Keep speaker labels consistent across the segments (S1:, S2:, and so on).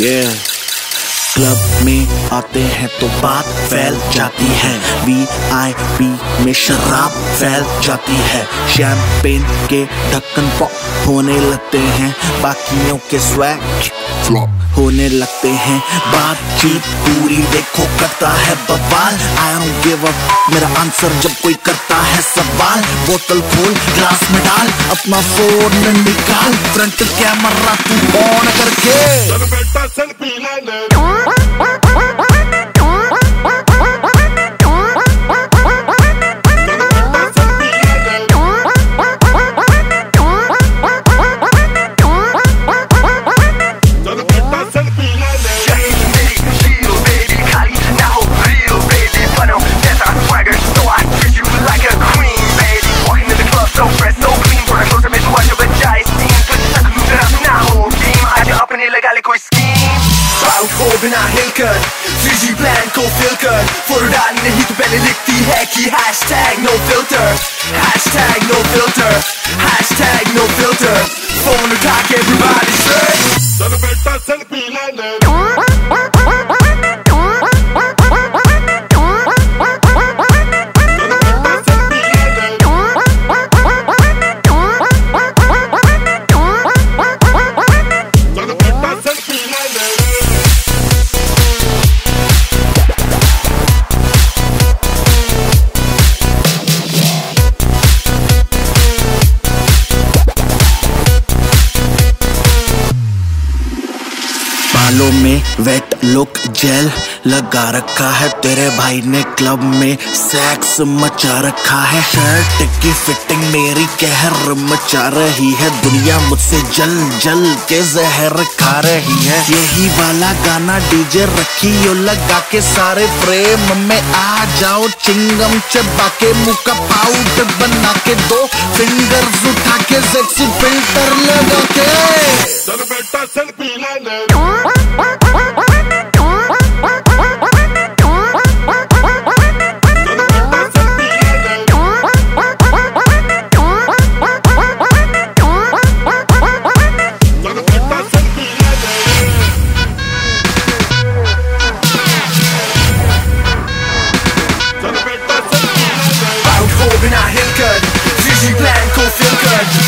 S1: yeah. Club میں آتے ہیں تو بات پھیل جاتی ہے۔ وی آئی پی میں شراب پھیل جاتی ہے۔ شیمپین کے ڈھکن پاپ ہونے لگتے ہیں۔ باقیوں کے سویگ فلاپ ہونے لگتے ہیں۔ بات چیت پوری دیکھو کرتا ہے بوال۔ آئی ڈونٹ گیو اپ میرا آنسر جب کوئی کرتا ہے سوال۔ بوتل کھول گلاس میں ڈال اپنا فون نکال۔ فرنٹ کیمرہ تو آن کر کے۔
S2: کو بنا ہل کر تھری جی پلان کو فل کر فور ڈالی نہیں تو پہلے لکھتی ہے کہ hash tag no filter hash tag no filter hash tag no filter phone اٹھا کے بیماری سر
S3: بیٹا سیلفی لے لے
S1: بالوں میں ویٹ لک جیل لگا رکھا ہے۔ تیرے بھائی نے کلب میں سیکس مچا رکھا ہے۔ شرٹ کی فٹنگ میری کہر مچا رہی ہے۔ دنیا مجھ سے جل جل کے زہر کھا رہی ہے۔ یہی والا گانا ڈی جے رکھی اور لگا کے سارے فریم میں آ جاؤ۔ چنگم چبا کے منہ کا پاؤڈر بنا کے دو فنگرز اٹھا کے سیکسی فلٹر لگا کے۔ سر
S3: بیٹا سر پیلا لے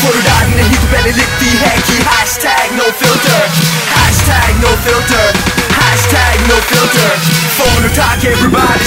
S2: کوئی ڈاک نہیں تو پہلے لکھتی ہے کہ hash tag no filter hash tag no filter hash tag no filter phone اٹھا کے everybody.